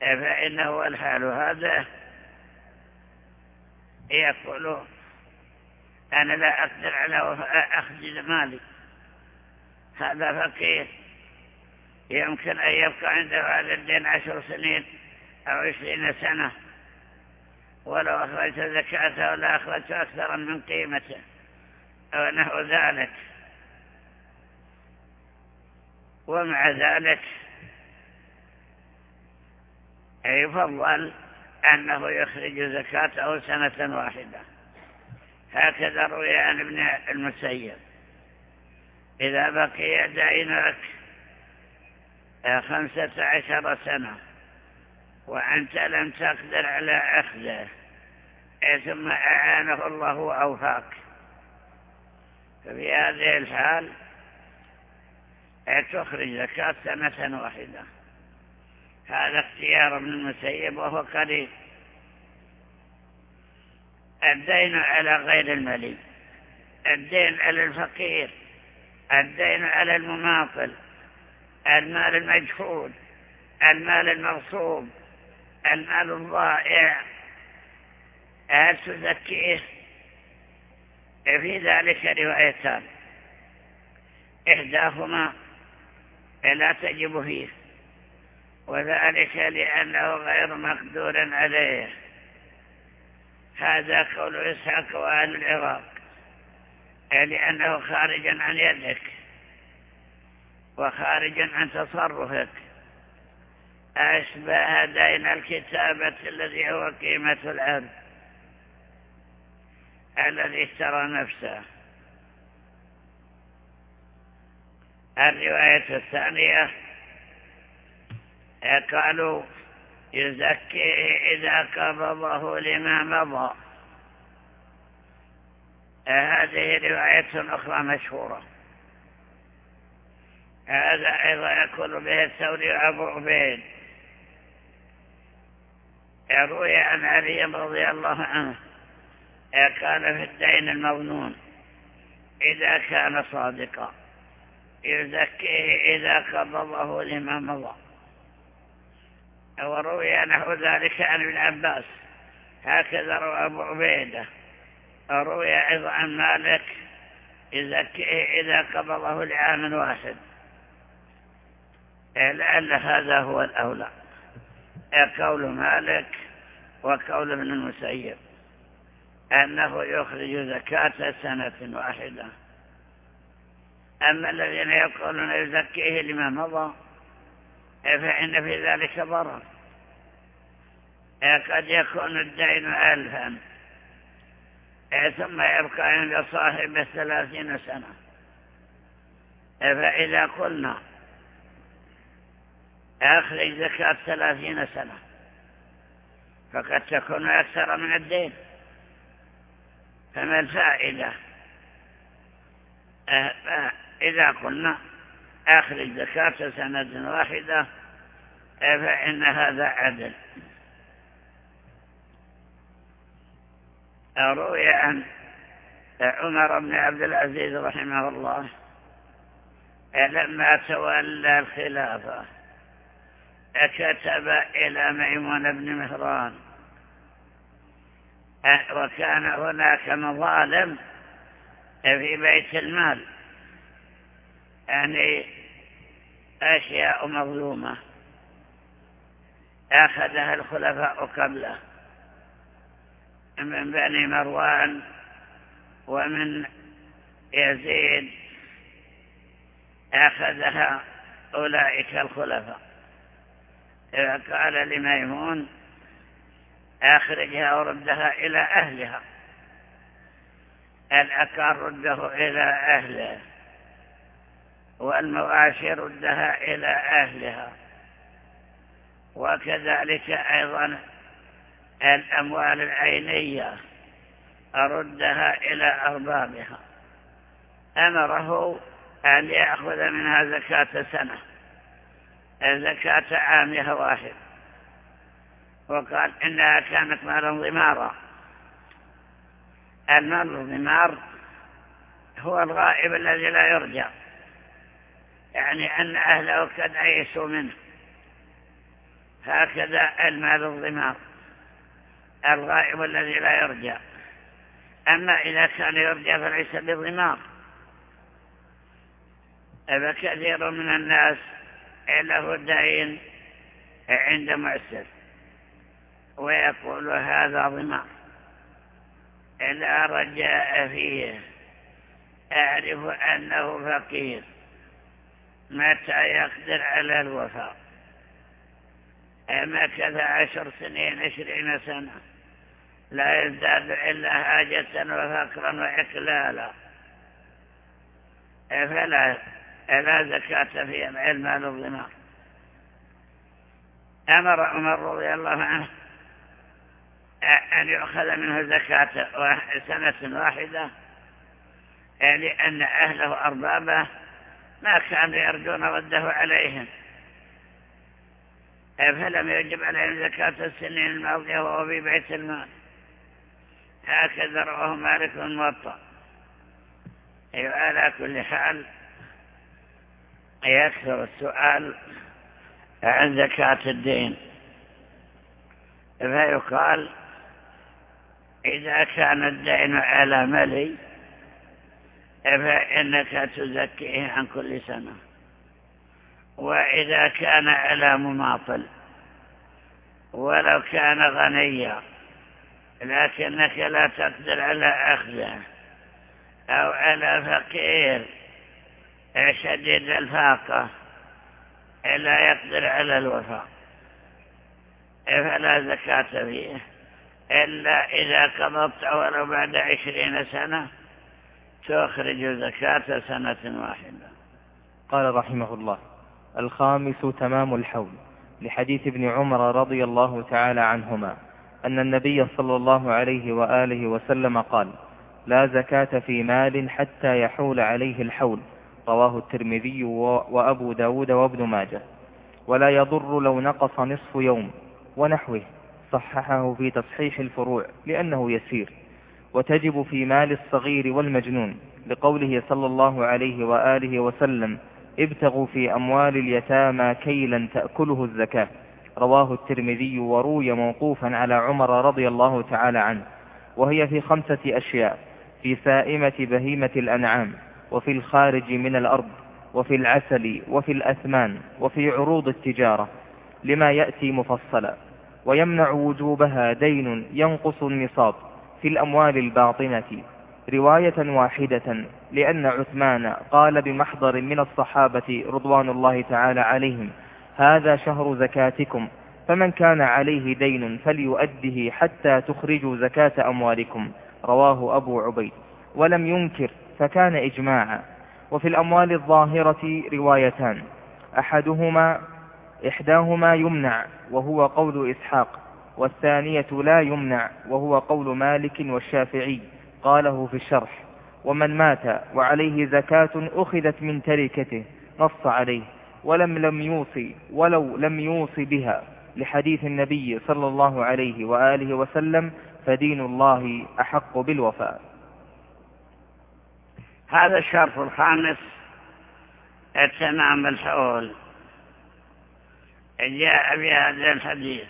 Speaker 2: فإنه الحال هذا. يقول أنا لا أقدر على أخذ مالي هذا فقير. يمكن أن يبقى عنده هذا الدين عشر سنين أو عشرين سنة. ولو أخرجت زكاته ولا أخرجت أكثر من قيمته. أو نحو ذلك. ومع ذلك يفضل أنه يخرج زكاته سنة واحدة؟ هكذا روي عن ابن المسيب. إذا بقي دينك خمسة عشر سنة وأنت لم تقدر على أخذه ثم أعانه الله وأوفاك ففي هذه الحال تخرج زكاة سنة واحدة. هذا اختيار ابن المسيب وهو قليل الدين على غير الملي الدين على الفقير الدين على المماطل المال المجهود المال المغصوب المال الضائع. هل تزكيه؟ في ذلك روايتان. إحداهما لا تجب فيه وذلك لأنه غير مقدور عليه. هذا قول إسحاق وأهل العراق لأنه خارجا عن يدك وخارجا عن تصرفك. أشبه دين الكتابة الذي هو قيمة العبد. الذي اشترى نفسه. الرواية الثانية قالوا يزكيه إذا قبضه لما مضى. هذه رواية أخرى مشهورة. هذا أيضا يقول به الثوري أبو عبيد. يروي عن علي رضي الله عنه. قال في الدين المظنون. إذا كان صادقا. يزكيه إذا قبضه لما مضى. وروي نحو ذلك عن ابن عباس. هكذا روى أبو عبيدة. وروي أيضا عن مالك. يزكيه إذا قبضه لعام واحد. لعل هذا هو الأولى. قول مالك وقول ابن المسيب. أنه يخرج زكاة سنة واحدة. أما الذين يقولون يزكيه لما مضى فإن في ذلك ضرر. قد يكون الدين ألفا ثم يبقى عند صاحب ثلاثين سنة. فإذا قلنا أخرج زكاة ثلاثين سنة فقد تكون أكثر من الدين. فما الفائدة؟ إذا قلنا أخرج زكاة سنة واحدة فإن هذا عدل. روي عن عمر بن عبد العزيز رحمه الله لما تولى الخلافة كتب إلى ميمون بن مهران. وكان هناك مظالم في بيت المال. يعني أشياء مظلومة. أخذها الخلفاء قبله. من بني مروان ومن يزيد. أخذها أولئك الخلفاء. قال لميمون أخرجها وردها إلى أهلها. الأكار رده إلى أهله والمواشي ردها إلى أهلها. وكذلك أيضا الأموال العينية أردها إلى أربابها. أمره أن يأخذ منها زكاة سنة زكاة عامها واحد. وقال إنها كانت مالا ضمارا. المال الضمار هو الغائب الذي لا يرجع يعني أن أهله قد أيسوا منه. هكذا المال الضمار. الغائب الذي لا يرجع أما إذا كان يرجع فليس بضمار. فكثير من الناس له دين عند معسر. ويقول هذا ضمار. لا رجاء فيه أعرف أنه فقير. متى يقدر على الوفاء؟ مكث عشر سنين عشرين سنة؟ لا يزداد إلا حاجة وفقرا وإقلالا. فلا لا زكاة في المال الضمار أمر عمر رضي الله عنه أن يؤخذ منه زكاة سنة واحدة لأن أهله أربابة ما كانوا يرجون رده عليهم. فلم يجب عليهم زكاة السنين الماضية وهو في بيت المال. هكذا رواه مالك الموطأ. أيوة على كل حال يكثر السؤال عن زكاة الدين. فيقال إذا كان الدين على ملي فإنك تزكيه عن كل سنة. وإذا كان على مماطل ولو كان غنيا لكنك لا تقدر على أخذه أو على فقير شديد الفاقة لا يقدر على الوفاء فلا زكاة فيه. إلا إذا قضت ولو بعد عشرين سنة تخرج زكاة سنة واحدة.
Speaker 1: قال رحمه الله الخامس تمام الحول لحديث ابن عمر رضي الله تعالى عنهما أن النبي صلى الله عليه وآله وسلم قال لا زكاة في مال حتى يحول عليه الحول رواه الترمذي وأبو داود وابن ماجه ولا يضر لو نقص نصف يوم ونحوه. صححه في تصحيح الفروع لأنه يسير وتجب في مال الصغير والمجنون لقوله صلى الله عليه وآله وسلم ابتغوا في أموال اليتامى كيلا تأكله الزكاة. رواه الترمذي وروي موقوفا على عمر رضي الله تعالى عنه. وهي في خمسة أشياء في سائمة بهيمة الأنعام وفي الخارج من الأرض وفي العسل وفي الأثمان وفي عروض التجارة لما يأتي مفصلا. ويمنع وجوبها دين ينقص النصاب في الأموال الباطنة. رواية واحدة لأن عثمان قال بمحضر من الصحابة رضوان الله تعالى عليهم هذا شهر زكاتكم فمن كان عليه دين فليؤده حتى تخرجوا زكاة أموالكم. رواه أبو عبيد. ولم ينكر فكان إجماعا. وفي الأموال الظاهرة روايتان. أحدهما إحداهما يمنع وهو قول إسحاق والثانية لا يمنع وهو قول مالك والشافعي قاله في الشرح ومن مات وعليه زكاة أخذت من تركته نص عليه ولم لم يوصي ولو لم يوصي بها لحديث النبي صلى الله عليه وآله وسلم فدين الله أحق بالوفاء.
Speaker 2: هذا الشرط الخامس التمام الحول جاء بهذا الحديث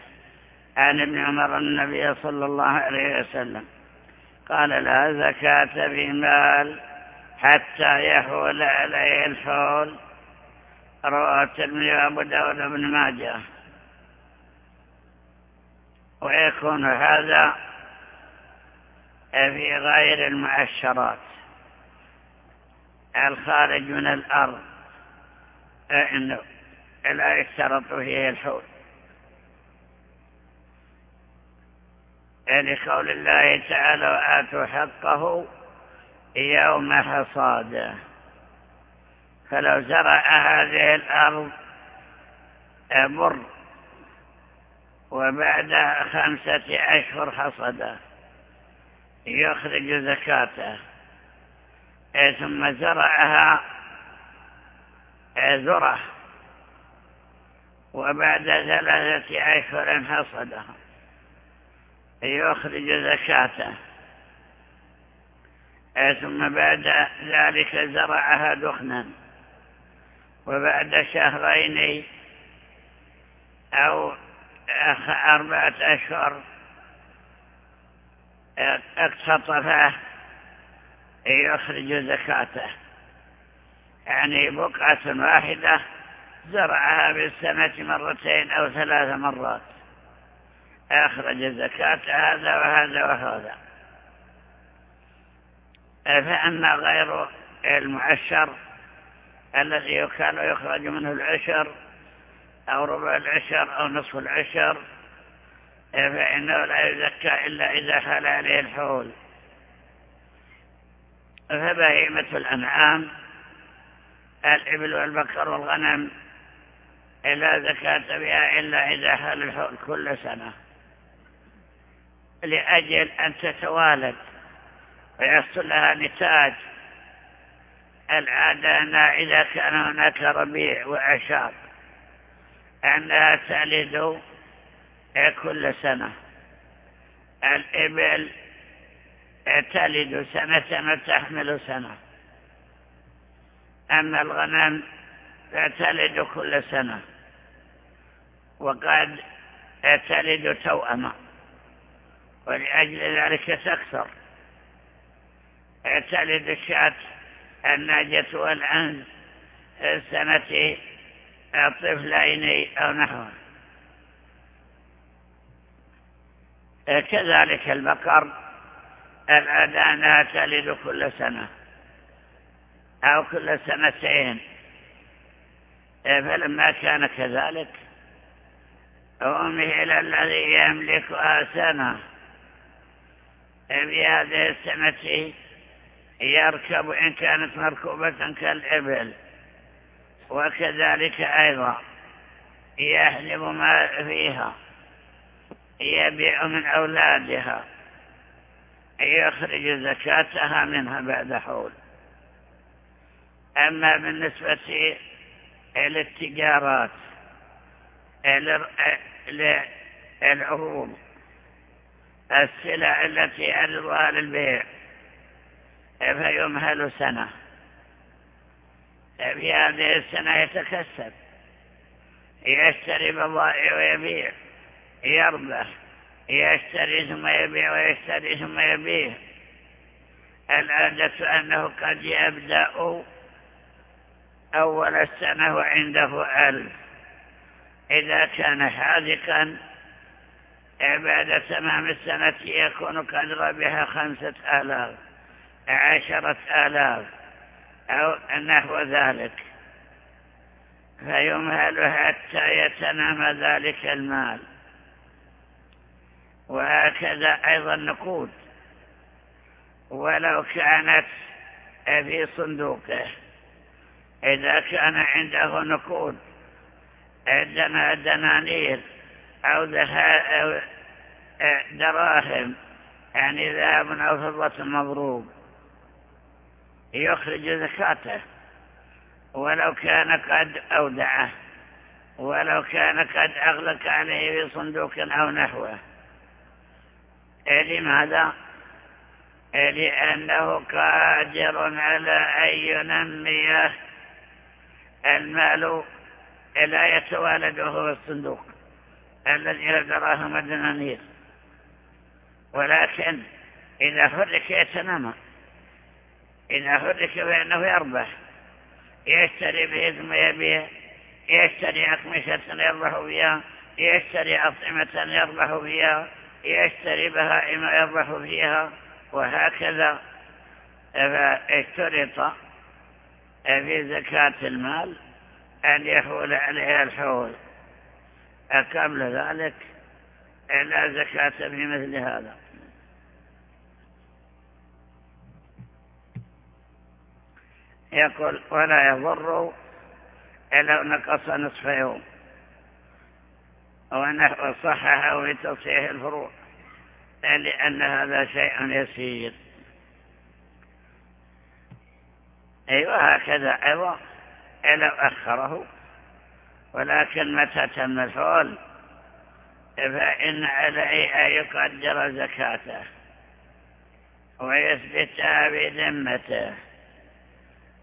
Speaker 2: عن ابن عمر النبي صلى الله عليه وسلم قال لا زكاة في مال حتى يحول عليه الحول. رواه الترمذي وأبو داود بن ماجه. ويكون هذا في غير المعشرات الخارج من الأرض إنه لا يشترط فيه الحول. يعني الله تعالى وآتوا حقه يوم حصاده فلو زرع هذه الأرض بر وبعد خمسة أشهر حصده يخرج زكاته. ثم زرعها ذرة وبعد ثلاثة أشهر حصدها يخرج زكاته. ثم بعد ذلك زرعها دخنا. وبعد شهرين أو أربعة أشهر اقتطفه يخرج زكاته. يعني بقعة واحدة زرعها بالسنة مرتين أو ثلاث مرات. أخرج زكاة هذا وهذا وهذا. فأما غير المعشر الذي كان يخرج منه العشر أو ربع العشر أو نصف العشر فإنه لا يزكى إلا إذا خال عليه الحول. فبهيمة الأنعام الإبل والبقر والغنم لا زكاة بها إلا إذا حل الحول كل سنة. لأجل أن تتوالد. ويحصل لها نتاج. العادة أنها إذا كان هناك ربيع وأشاب أنها تلد كل سنة. الإبل تلد سنة وتحمل سنة. أما الغنم فتلد كل سنة. وقد تلد توأما ولأجل ذلك تكثر. تلد الشاة الناجة والعنز سنة طفلين أو نحوه. كذلك البقر الأدانة تلد كل سنة أو كل سنتين فلما كان كذلك أمهل الذي يملكها سنة في هذه السنة يركب إن كانت مركوبة كالإبل وكذلك أيضا يحلب ما فيها يبيع من أولادها يخرج زكاتها منها بعد حول. أما بالنسبة إلى العروض السلع التي يعرضها للبيع. فيمهل سنة؟ في هذه السنة يتكسب. يشتري بضائع ويبيع. يربح يشتري ثم يبيع ويشتري ثم يبيع. العادة أنه قد يبدأ أول السنة وعنده ألف. إذا كان حاذقا بعد تمام السنة يكون قد ربح خمسة آلاف عشرة آلاف أو نحو ذلك. فيمهل حتى يتنام ذلك المال. وهكذا أيضا نقود ولو كانت في صندوقه إذا كان عنده نقود دنانير أو دراهم يعني ذهب أو فضة مضروب يخرج زكاته. ولو كان قد أودعه. ولو كان قد أغلق عليه في صندوق أو نحوه. لماذا؟ لأنه قادر على أن ينمي المال لا يتوالد وهو الصندوق الذي لا دراهم الدنانير ولكن إذا حرك يتنامى. إذا حرك فإنه يربح. يشتري به ثم يبيع. يشتري أقمشة يربح بها. يشتري أطعمة يربح بها. يشتري بهائم يربح فيها وهكذا. فاشترط في زكاة المال أن يحول عليها الحول. قبل ذلك لا زكاة في مثل هذا. يقول ولا يضر لو نقص نصف يوم. ونحو صححه لتصحيح الفروع. لأن هذا شيء يسير. أيوة هكذا. أيضا لو أخره. ولكن متى تم الحول فإن عليه أن يقدر زكاته ويثبتها بذمته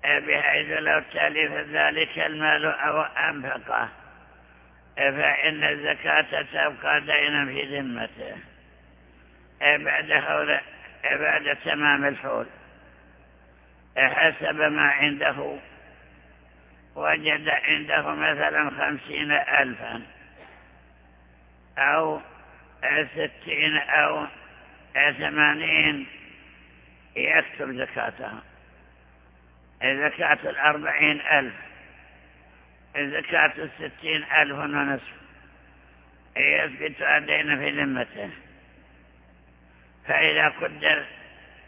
Speaker 2: بحيث لو تلف ذلك المال أو أنفقه فإن الزكاة تبقى دينا في ذمته. بعد, بعد تمام الحول حسب ما عنده وجد عنده مثلا خمسين ألفا أو ستين أو ثمانين يكتب زكاتها زكاة الأربعين ألف زكاة الستين ألف ونصف يثبت أدين في ذمته. فإذا قدر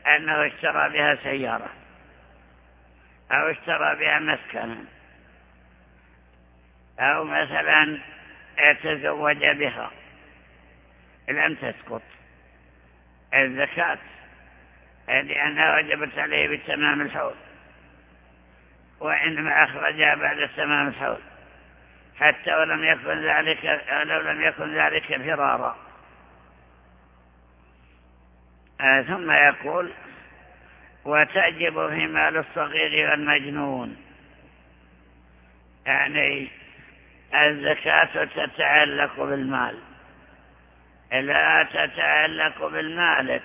Speaker 2: أنه اشترى بها سيارة أو اشترى بها مسكنا أو مثلا تزوج بها. لم تسقط. الزكاة لأنها وجبت عليه بتمام الحول وإنما أخرجها بعد تمام الحول حتى ولم يكن ذلك لو لم يكن ذلك فرارا. آه ثم يقول وتجب في مال الصغير والمجنون. يعني الزكاة تتعلق بالمال. لا تتعلق بالمالك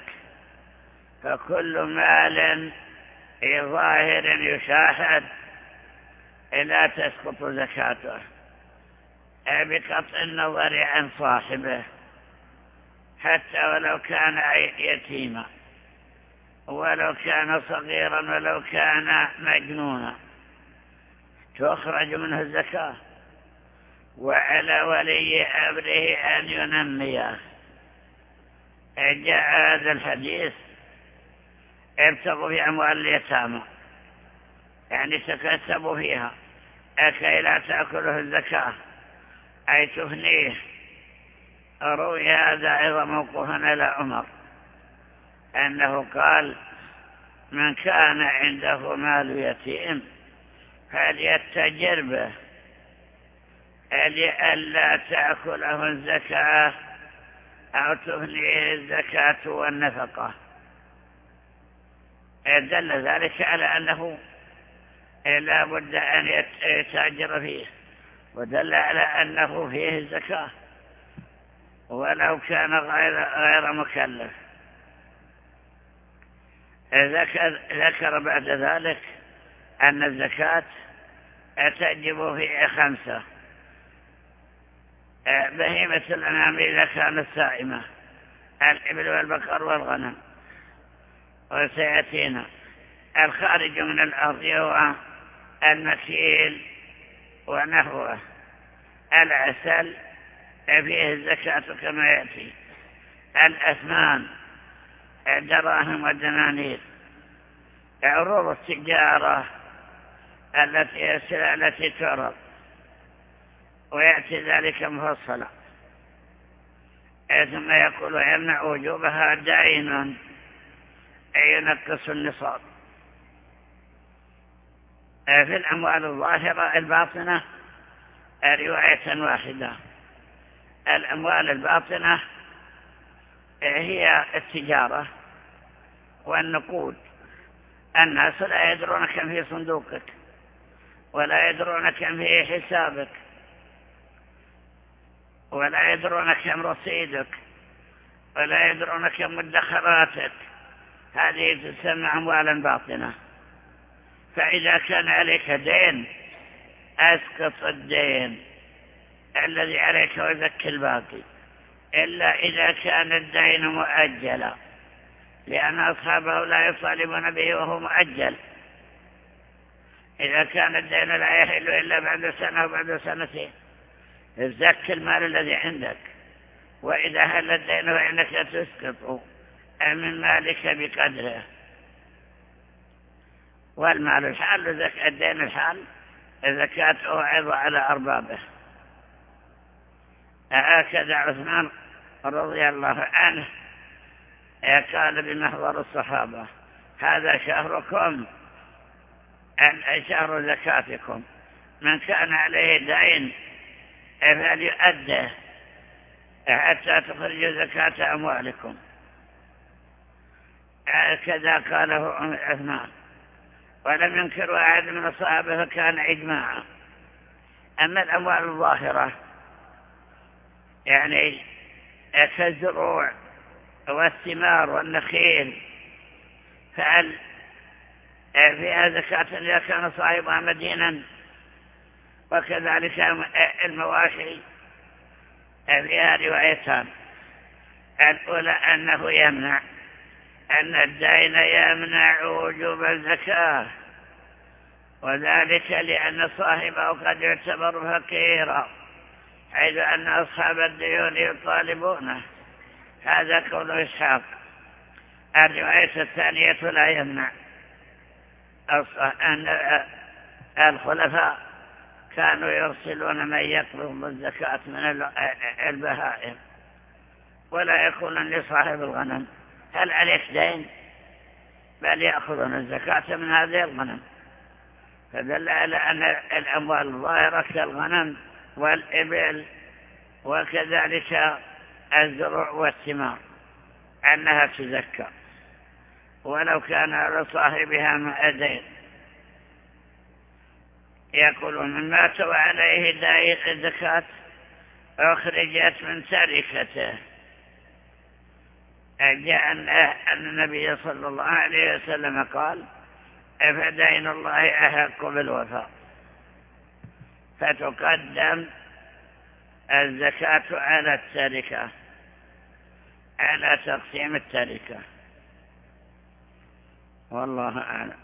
Speaker 2: فكل مال ظاهر يشاهد لا تسقط زكاته. بقطع النظر عن صاحبه حتى ولو كان يتيما ولو كان صغيرا ولو كان مجنونا تخرج منه الزكاة. وعلى ولي أمره أن ينميه جاء هذا الحديث ابتغوا في أموال اليتامى. يعني تكسبوا فيها. أكي لا تأكله الزكاة. أي تفنيه. روي هذا أيضا موقوفا على عمر. أنه قال من كان عنده مال يتيم فليتجر به. لئلا تأكله الزكاة أو تفنيه الزكاة والنفقة. دل ذلك على أنه لا بد أن يتأجر فيه ودل على أنه فيه الزكاة ولو كان غير, غير مكلف. ذكر, ذكر بعد ذلك أن الزكاة تجب في خمسة. بهيمة الأنام إذا كانت سائمة الإبل والبقر والغنم. وسيأتينا. الخارج من الأرض هو المكيل ونحوه العسل فيه الزكاة كما يأتي. الأثمان الدراهم والدنانير عروض التجارة التي التي تعرض ويأتي ذلك مفصلا. ثم يقول يمنع وجوبها دعينا أي ينقص النصاب. في الأموال الظاهرة الباطنة رواية واحدة. الأموال الباطنة هي التجارة والنقود. الناس لا يدرون كم في صندوقك ولا يدرون كم في حسابك. ولا يدرون كم رصيدك ولا يدرون كم مدخراتك. هذه تسمى أموالا باطنة. فإذا كان عليك دين أسقط الدين الذي عليك وزك الباقي. إلا إذا كان الدين مؤجلا لأن أصحابه لا يطالبون به وهو مؤجل. إذا كان الدين لا يحل إلا بعد سنة وبعد سنتين. ازك المال الذي عندك. وإذا هل الدين فإنك تسقط من مالك بقدره. والمال الحال الدين الحال زكاته أيضا على أربابه. هكذا عثمان رضي الله عنه قال بمحضر الصحابة هذا شهركم شهر زكاتكم. من كان عليه دين فليؤده حتى تخرجوا زكاة أموالكم. كذا قاله عثمان. ولم ينكر أحد من الصحابة فكان إجماعا. أما الأموال الظاهرة يعني كالزروع والثمار والنخيل فهل فيها زكاة إذا كان صاحبها مدينا؟ وكذلك المواشي فيها روايتان الأولى أنه يمنع أن الدين يمنع وجوب الزكاة. وذلك لأن صاحبه قد يعتبر فقيرا حيث أن أصحاب الديون يطالبونه. هذا قول إسحاق. الرواية الثانية لا يمنع. أن الخلفاء كانوا يرسلون من يقرب الزكاة من البهائم. ولا يكون لصاحب الغنم. هل عليك دين؟ بل يأخذون الزكاة من هذه الغنم. فدل على أن الأموال الظاهرة كالغنم والإبل وكذلك الزروع والثمار أنها تزكى. ولو كان على صاحبها مأدين يقول من مات وعليه دائق الزكاة أخرجت من تركته جاء أن النبي صلى الله عليه وسلم قال فدين الله أحق بالوفاء؟ فتقدم الزكاة على التركة على تقسيم التركة والله أعلم.